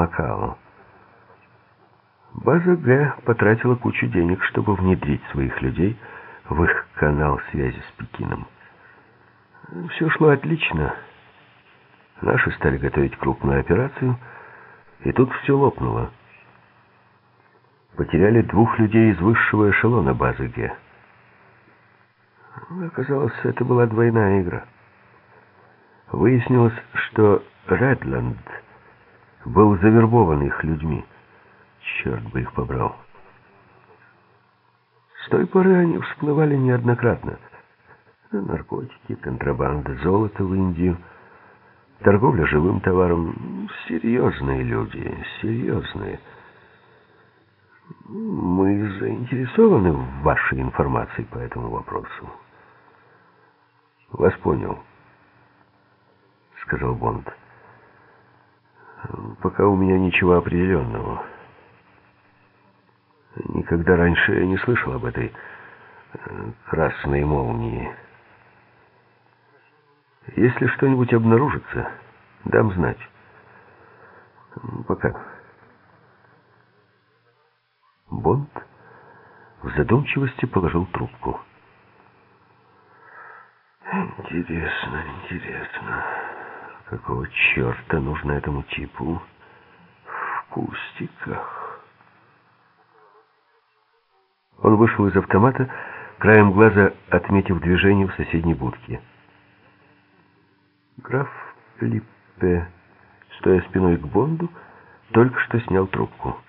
Макао. База Г потратила кучу денег, чтобы внедрить своих людей в их канал связи с Пекином. Все шло отлично. Наши стали готовить крупную операцию, и тут все лопнуло. Потеряли двух людей из высшего эшелона базы Г. Оказалось, это была двойная игра. Выяснилось, что Редленд был завербован их людьми. Черт бы их побрал. С той поры они всплывали неоднократно. Наркотики, контрабанда, золото в Индию, торговля живым товаром. Серьезные люди, серьезные. Мы заинтересованы в вашей информации по этому вопросу. Вас понял, сказал Бонд. Пока у меня ничего определенного. Никогда раньше я не слышал об этой э, красной молнии. Если что-нибудь обнаружится, дам знать. Пока. Бонд в задумчивости положил трубку. Интересно, интересно. Какого черта нужно этому типу в кустиках? Он вышел из автомата, краем глаза отметив движение в соседней будке. Граф Липпе, стоя спиной к Бонду, только что снял трубку.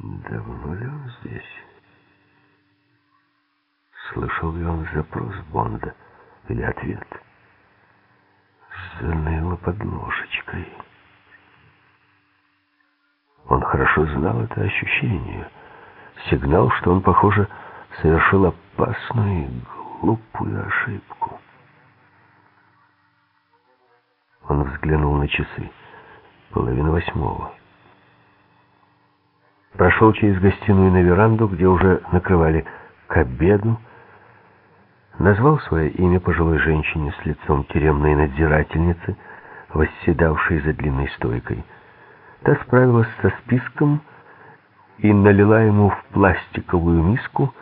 Давно ли он здесь? Слышал ли он запрос Бонда или ответ? Заныло под ложечкой. Он хорошо знал это ощущение. Сигнал, что он, похоже, совершил опасную и глупую ошибку. Он взглянул на часы. Половина восьмого. Прошел через гостиную на веранду, где уже накрывали к обеду, назвал свое имя пожилой женщине с лицом тюремной надзирательницы, восседавшей за длинной стойкой. Та справилась со списком и налила ему в пластиковую миску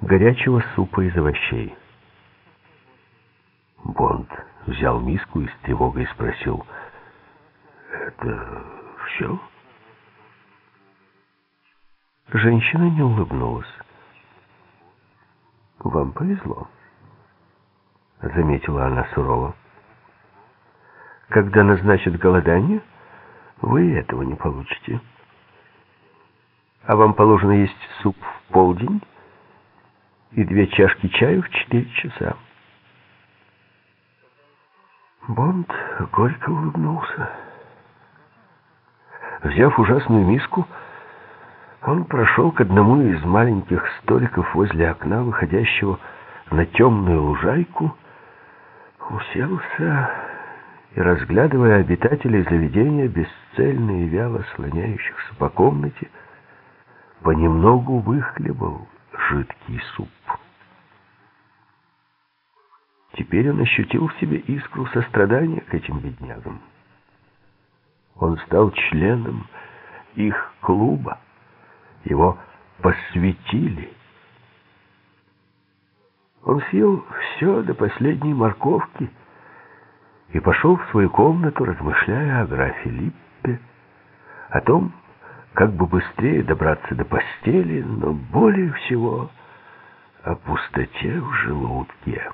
горячего супа из овощей. Бонд взял миску и с тревогой спросил, «Это все?» Женщина не улыбнулась. «Вам повезло», — заметила она сурово. «Когда назначат голодание, вы этого не получите. А вам положено есть суп в полдень и две чашки чаю в четыре часа». Бонд горько улыбнулся. Взяв ужасную миску, он прошел к одному из маленьких столиков возле окна, выходящего на темную лужайку, уселся и, разглядывая обитателей заведения, бесцельно и вяло слоняющихся по комнате, понемногу выхлебал жидкий суп. Теперь он ощутил в себе искру сострадания к этим беднягам. Он стал членом их клуба. Его посвятили. Он съел все до последней морковки и пошел в свою комнату, размышляя о графе Липпе, о том, как бы быстрее добраться до постели, но более всего о пустоте в желудке.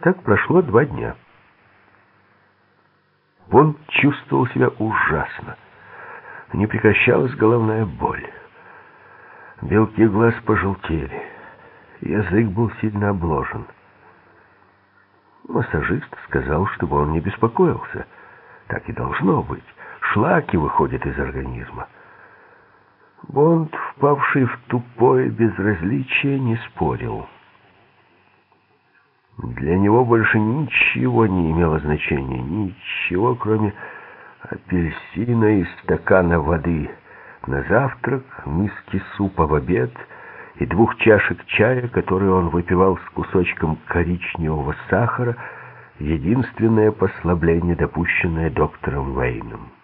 Так прошло два дня. Он чувствовал себя ужасно. Не прекращалась головная боль. Белки глаз пожелтели. Язык был сильно обложен. Массажист сказал, чтобы он не беспокоился. Так и должно быть. Шлаки выходят из организма. Бонд, впавший в тупое безразличие, не спорил. Для него больше ничего не имело значения, ничего, кроме апельсина и стакана воды на завтрак, миски супа в обед и двух чашек чая, которые он выпивал с кусочком коричневого сахара единственное послабление, допущенное доктором Вейном.